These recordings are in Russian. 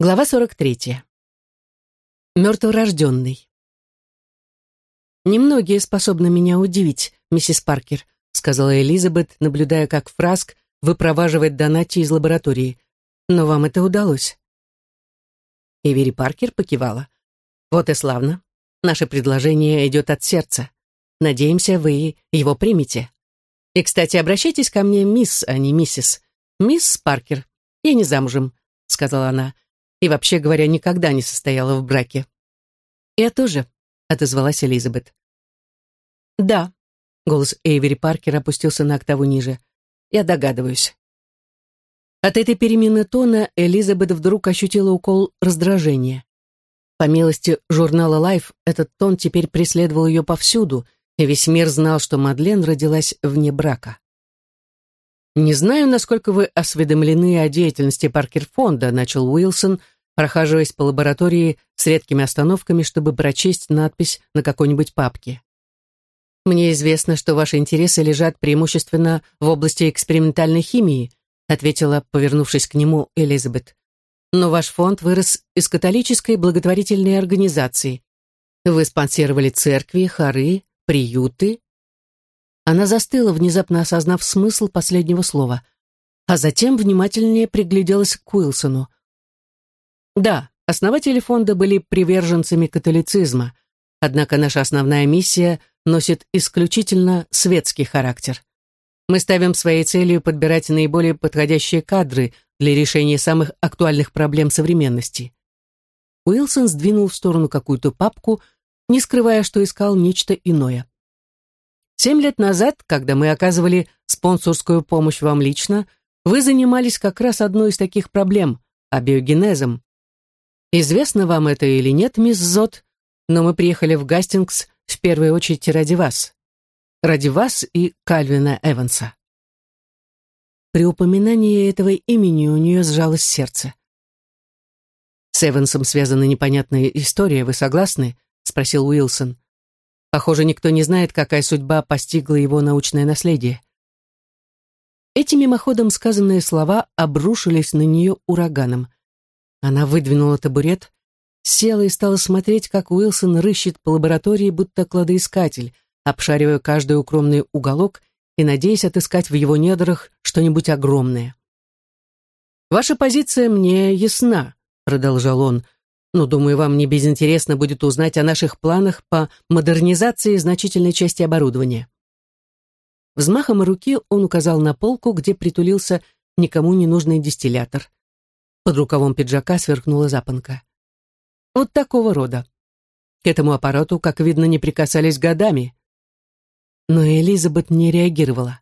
Глава 43. Мертворожденный. «Немногие способны меня удивить, миссис Паркер», сказала Элизабет, наблюдая, как Фраск выпроваживает Донати из лаборатории. «Но вам это удалось». Эвери Паркер покивала. «Вот и славно. Наше предложение идет от сердца. Надеемся, вы его примете. И, кстати, обращайтесь ко мне, мисс, а не миссис. Мисс Паркер, я не замужем», — сказала она и, вообще говоря, никогда не состояла в браке. «Я тоже», — отозвалась Элизабет. «Да», — голос Эйвери Паркер опустился на октаву ниже. «Я догадываюсь». От этой перемены тона Элизабет вдруг ощутила укол раздражения. По милости журнала Life этот тон теперь преследовал ее повсюду, и весь мир знал, что Мадлен родилась вне брака. «Не знаю, насколько вы осведомлены о деятельности Паркер-фонда», начал Уилсон, — прохаживаясь по лаборатории с редкими остановками, чтобы прочесть надпись на какой-нибудь папке. «Мне известно, что ваши интересы лежат преимущественно в области экспериментальной химии», ответила, повернувшись к нему, Элизабет. «Но ваш фонд вырос из католической благотворительной организации. Вы спонсировали церкви, хоры, приюты». Она застыла, внезапно осознав смысл последнего слова, а затем внимательнее пригляделась к Уилсону. Да, основатели фонда были приверженцами католицизма, однако наша основная миссия носит исключительно светский характер. Мы ставим своей целью подбирать наиболее подходящие кадры для решения самых актуальных проблем современности. Уилсон сдвинул в сторону какую-то папку, не скрывая, что искал нечто иное. Семь лет назад, когда мы оказывали спонсорскую помощь вам лично, вы занимались как раз одной из таких проблем – абиогенезом. Известно вам это или нет, мисс Зот, но мы приехали в Гастингс в первую очередь ради вас. Ради вас и Кальвина Эванса. При упоминании этого имени у нее сжалось сердце. «С Эвансом связана непонятная история, вы согласны?» — спросил Уилсон. «Похоже, никто не знает, какая судьба постигла его научное наследие». Эти мимоходом сказанные слова обрушились на нее ураганом. Она выдвинула табурет, села и стала смотреть, как Уилсон рыщет по лаборатории, будто кладоискатель, обшаривая каждый укромный уголок и надеясь отыскать в его недрах что-нибудь огромное. «Ваша позиция мне ясна», — продолжал он, «но, думаю, вам не безинтересно будет узнать о наших планах по модернизации значительной части оборудования». Взмахом руки он указал на полку, где притулился никому не нужный дистиллятор. Под рукавом пиджака сверкнула запонка. Вот такого рода. К этому аппарату, как видно, не прикасались годами. Но Элизабет не реагировала.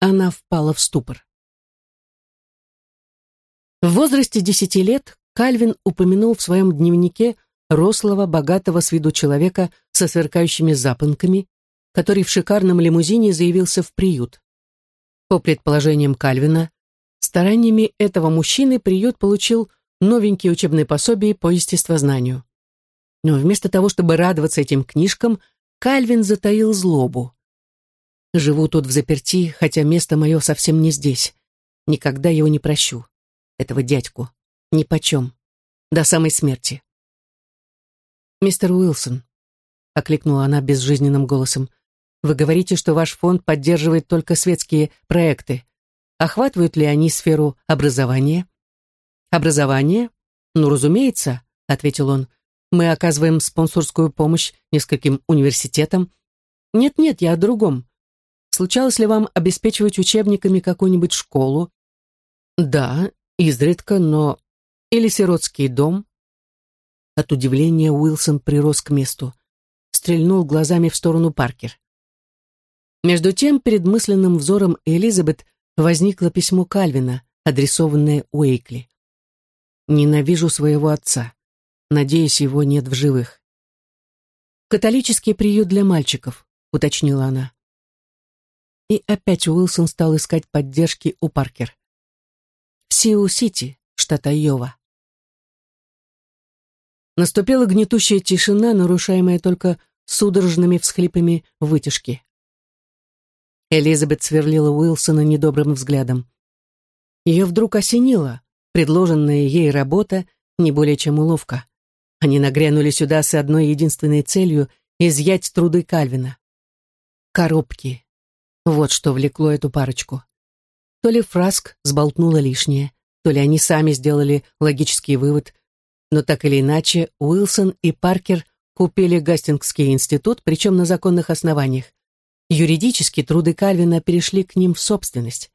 Она впала в ступор. В возрасте десяти лет Кальвин упомянул в своем дневнике рослого, богатого с виду человека со сверкающими запонками, который в шикарном лимузине заявился в приют. По предположениям Кальвина, Стараниями этого мужчины приют получил новенькие учебные пособия по естествознанию. Но вместо того, чтобы радоваться этим книжкам, Кальвин затаил злобу. Живу тут в заперти, хотя место мое совсем не здесь. Никогда его не прощу. Этого дядьку. Ни почем. До самой смерти. «Мистер Уилсон», — окликнула она безжизненным голосом, «вы говорите, что ваш фонд поддерживает только светские проекты. Охватывают ли они сферу образования? Образование? Ну, разумеется, ответил он. Мы оказываем спонсорскую помощь нескольким университетам. Нет-нет, я о другом. Случалось ли вам обеспечивать учебниками какую-нибудь школу? Да, изредка, но... Или сиротский дом? От удивления Уилсон прирос к месту. Стрельнул глазами в сторону Паркер. Между тем, перед мысленным взором Элизабет возникло письмо Кальвина, адресованное Уэйкли. «Ненавижу своего отца. Надеюсь, его нет в живых». «Католический приют для мальчиков», — уточнила она. И опять Уилсон стал искать поддержки у Паркер. В Сиу-Сити, штат Айова. Наступила гнетущая тишина, нарушаемая только судорожными всхлипами вытяжки. Элизабет сверлила Уилсона недобрым взглядом. Ее вдруг осенило. Предложенная ей работа не более чем уловка. Они нагрянули сюда с одной единственной целью — изъять труды Кальвина. Коробки. Вот что влекло эту парочку. То ли Фраск сболтнула лишнее, то ли они сами сделали логический вывод, но так или иначе Уилсон и Паркер купили Гастингский институт, причем на законных основаниях. Юридически труды Кальвина перешли к ним в собственность.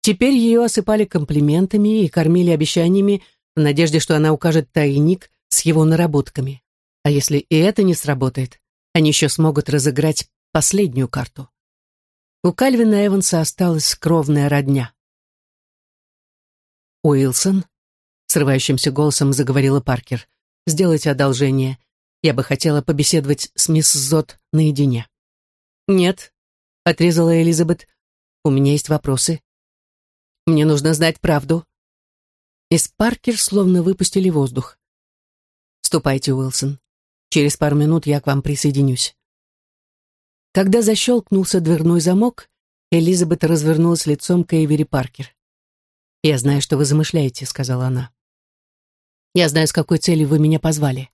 Теперь ее осыпали комплиментами и кормили обещаниями в надежде, что она укажет тайник с его наработками. А если и это не сработает, они еще смогут разыграть последнюю карту. У Кальвина Эванса осталась кровная родня. «Уилсон», — срывающимся голосом заговорила Паркер, — «сделайте одолжение. Я бы хотела побеседовать с мисс Зот наедине». «Нет», — отрезала Элизабет, — «у меня есть вопросы. Мне нужно знать правду». Из Паркер словно выпустили воздух. «Ступайте, Уилсон. Через пару минут я к вам присоединюсь». Когда защелкнулся дверной замок, Элизабет развернулась лицом к Эйвери Паркер. «Я знаю, что вы замышляете», — сказала она. «Я знаю, с какой целью вы меня позвали.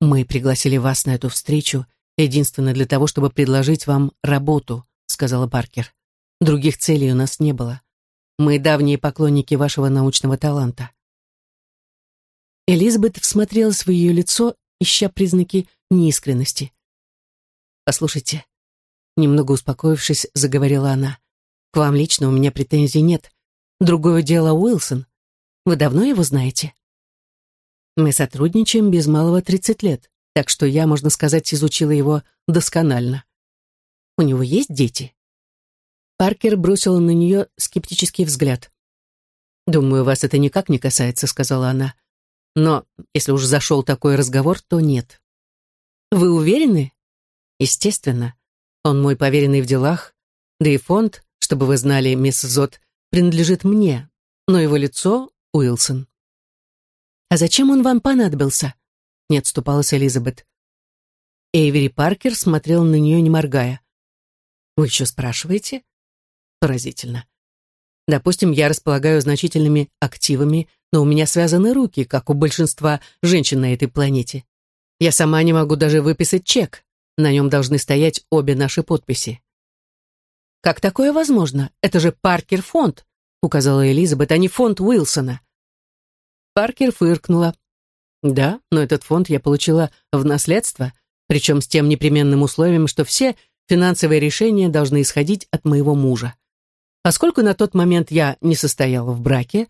Мы пригласили вас на эту встречу единственно для того, чтобы предложить вам работу», — сказала Паркер. «Других целей у нас не было. Мы давние поклонники вашего научного таланта». Элизабет всмотрелась в ее лицо, ища признаки неискренности. «Послушайте», — немного успокоившись, заговорила она, «к вам лично у меня претензий нет. Другое дело Уилсон. Вы давно его знаете?» «Мы сотрудничаем без малого тридцать лет, так что я, можно сказать, изучила его досконально. У него есть дети?» Паркер бросил на нее скептический взгляд. «Думаю, вас это никак не касается», — сказала она. «Но если уж зашел такой разговор, то нет». «Вы уверены?» «Естественно. Он мой поверенный в делах. Да и фонд, чтобы вы знали, мисс Зот, принадлежит мне, но его лицо — Уилсон». «А зачем он вам понадобился?» — не отступалась Элизабет. Эйвери Паркер смотрел на нее, не моргая. «Вы еще спрашиваете?» Поразительно. Допустим, я располагаю значительными активами, но у меня связаны руки, как у большинства женщин на этой планете. Я сама не могу даже выписать чек. На нем должны стоять обе наши подписи. «Как такое возможно? Это же Паркер фонд», — указала Элизабет, а не фонд Уилсона. Паркер фыркнула. «Да, но этот фонд я получила в наследство, причем с тем непременным условием, что все финансовые решения должны исходить от моего мужа. Поскольку на тот момент я не состояла в браке,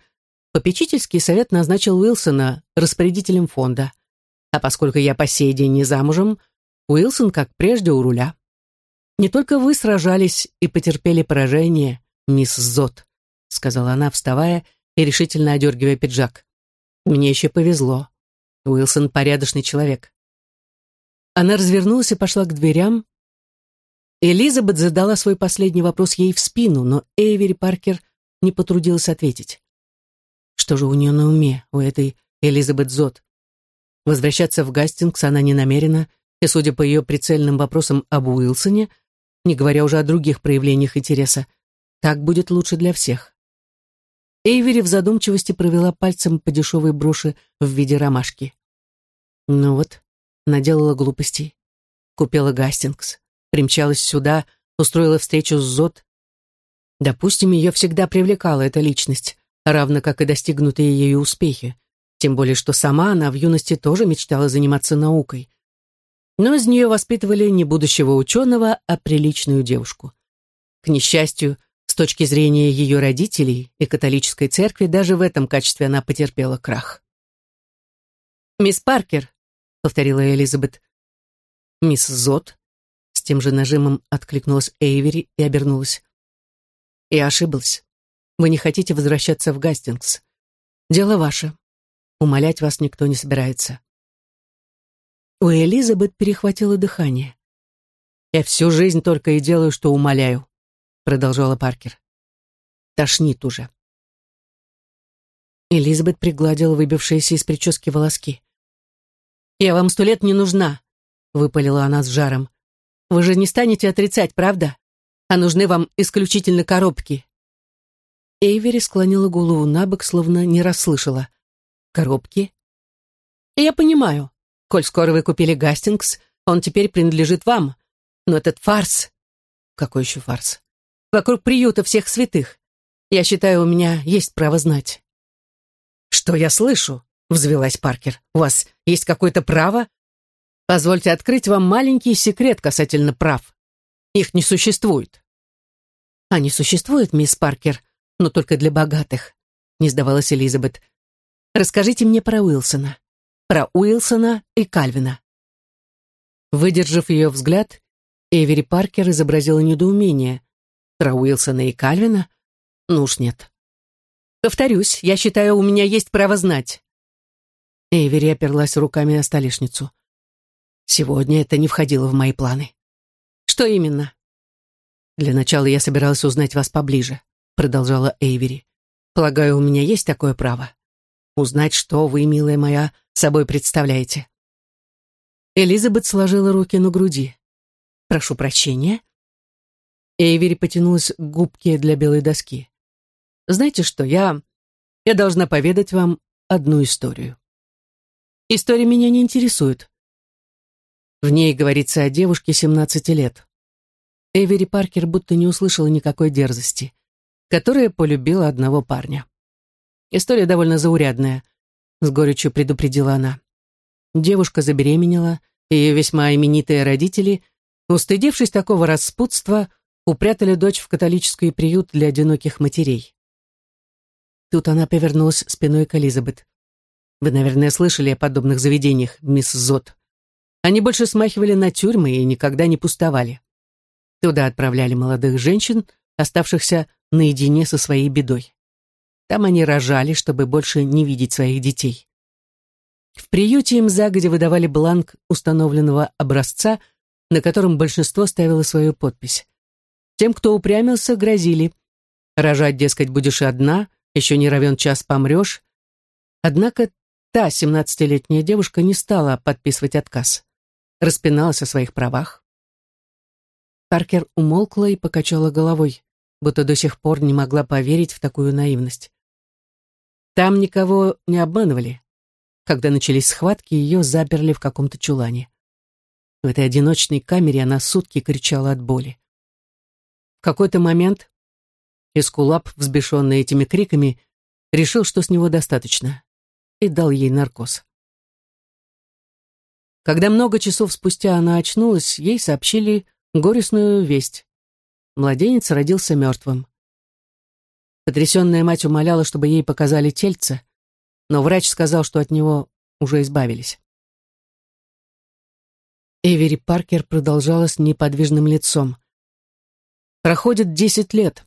попечительский совет назначил Уилсона распорядителем фонда. А поскольку я по сей день не замужем, Уилсон, как прежде, у руля. Не только вы сражались и потерпели поражение, мисс Зот, сказала она, вставая и решительно одергивая пиджак. Мне еще повезло. Уилсон порядочный человек. Она развернулась и пошла к дверям, Элизабет задала свой последний вопрос ей в спину, но Эйвери Паркер не потрудилась ответить. Что же у нее на уме, у этой Элизабет Зот? Возвращаться в Гастингс она не намерена, и, судя по ее прицельным вопросам об Уилсоне, не говоря уже о других проявлениях интереса, так будет лучше для всех. Эйвери в задумчивости провела пальцем по дешевой броши в виде ромашки. Ну вот, наделала глупостей. Купила Гастингс примчалась сюда, устроила встречу с Зод. Допустим, ее всегда привлекала эта личность, равно как и достигнутые ею успехи, тем более что сама она в юности тоже мечтала заниматься наукой. Но из нее воспитывали не будущего ученого, а приличную девушку. К несчастью, с точки зрения ее родителей и католической церкви, даже в этом качестве она потерпела крах. «Мисс Паркер», — повторила Элизабет. «Мисс Зот», с тем же нажимом откликнулась Эйвери и обернулась. «Я ошиблась. Вы не хотите возвращаться в Гастингс. Дело ваше. Умолять вас никто не собирается». У Элизабет перехватило дыхание. «Я всю жизнь только и делаю, что умоляю», — продолжала Паркер. «Тошнит уже». Элизабет пригладила выбившиеся из прически волоски. «Я вам сто лет не нужна», — выпалила она с жаром. Вы же не станете отрицать, правда? А нужны вам исключительно коробки». Эйвери склонила голову на бок, словно не расслышала. коробки. Я понимаю, коль скоро вы купили Гастингс, он теперь принадлежит вам. Но этот фарс... Какой еще фарс? Вокруг приюта всех святых. Я считаю, у меня есть право знать. Что я слышу? Взвелась Паркер. У вас есть какое-то право? Позвольте открыть вам маленький секрет касательно прав. Их не существует. Они существуют, мисс Паркер, но только для богатых, не сдавалась Элизабет. Расскажите мне про Уилсона. Про Уилсона и Кальвина. Выдержав ее взгляд, Эвери Паркер изобразила недоумение. Про Уилсона и Кальвина? Ну уж нет. Повторюсь, я считаю, у меня есть право знать. Эвери оперлась руками на столешницу. Сегодня это не входило в мои планы. Что именно? Для начала я собиралась узнать вас поближе, продолжала Эйвери. Полагаю, у меня есть такое право. Узнать, что вы, милая моя, собой представляете. Элизабет сложила руки на груди. «Прошу прощения». Эйвери потянулась к губке для белой доски. «Знаете что, я... я должна поведать вам одну историю. История меня не интересует. В ней говорится о девушке 17 лет. Эвери Паркер будто не услышала никакой дерзости, которая полюбила одного парня. История довольно заурядная, с горечью предупредила она. Девушка забеременела, и ее весьма именитые родители, устыдившись такого распутства, упрятали дочь в католический приют для одиноких матерей. Тут она повернулась спиной к Элизабет. «Вы, наверное, слышали о подобных заведениях, мисс Зот. Они больше смахивали на тюрьмы и никогда не пустовали. Туда отправляли молодых женщин, оставшихся наедине со своей бедой. Там они рожали, чтобы больше не видеть своих детей. В приюте им загодя выдавали бланк установленного образца, на котором большинство ставило свою подпись. Тем, кто упрямился, грозили. Рожать, дескать, будешь одна, еще не равен час помрешь. Однако та семнадцатилетняя девушка не стала подписывать отказ. Распиналась о своих правах. Паркер умолкла и покачала головой, будто до сих пор не могла поверить в такую наивность. Там никого не обманывали. Когда начались схватки, ее заперли в каком-то чулане. В этой одиночной камере она сутки кричала от боли. В какой-то момент Эскулап, взбешенный этими криками, решил, что с него достаточно, и дал ей наркоз. Когда много часов спустя она очнулась, ей сообщили горестную весть. Младенец родился мертвым. Потрясенная мать умоляла, чтобы ей показали тельце, но врач сказал, что от него уже избавились. Эвери Паркер продолжала с неподвижным лицом. Проходит десять лет.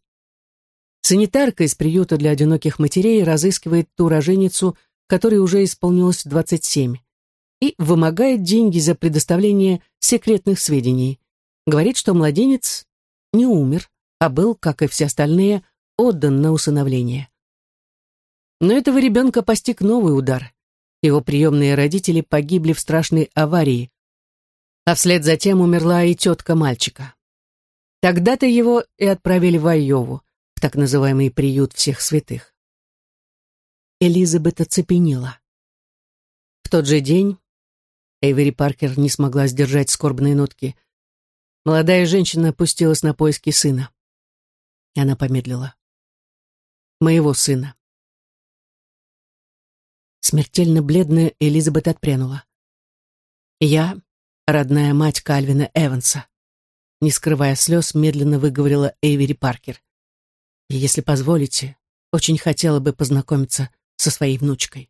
Санитарка из приюта для одиноких матерей разыскивает ту роженицу, которой уже исполнилось 27, и вымогает деньги за предоставление секретных сведений. Говорит, что младенец не умер, а был, как и все остальные, отдан на усыновление. Но этого ребенка постиг новый удар. Его приемные родители погибли в страшной аварии, а вслед за тем умерла и тетка мальчика. Тогда-то его и отправили в Айову, в так называемый приют всех святых. Элизабет оцепенела. В тот же день Эйвери Паркер не смогла сдержать скорбные нотки. Молодая женщина опустилась на поиски сына. И она помедлила. Моего сына. Смертельно бледная Элизабет отпрянула. «Я — родная мать Кальвина Эванса», не скрывая слез, медленно выговорила Эйвери Паркер. «И если позволите, очень хотела бы познакомиться со своей внучкой».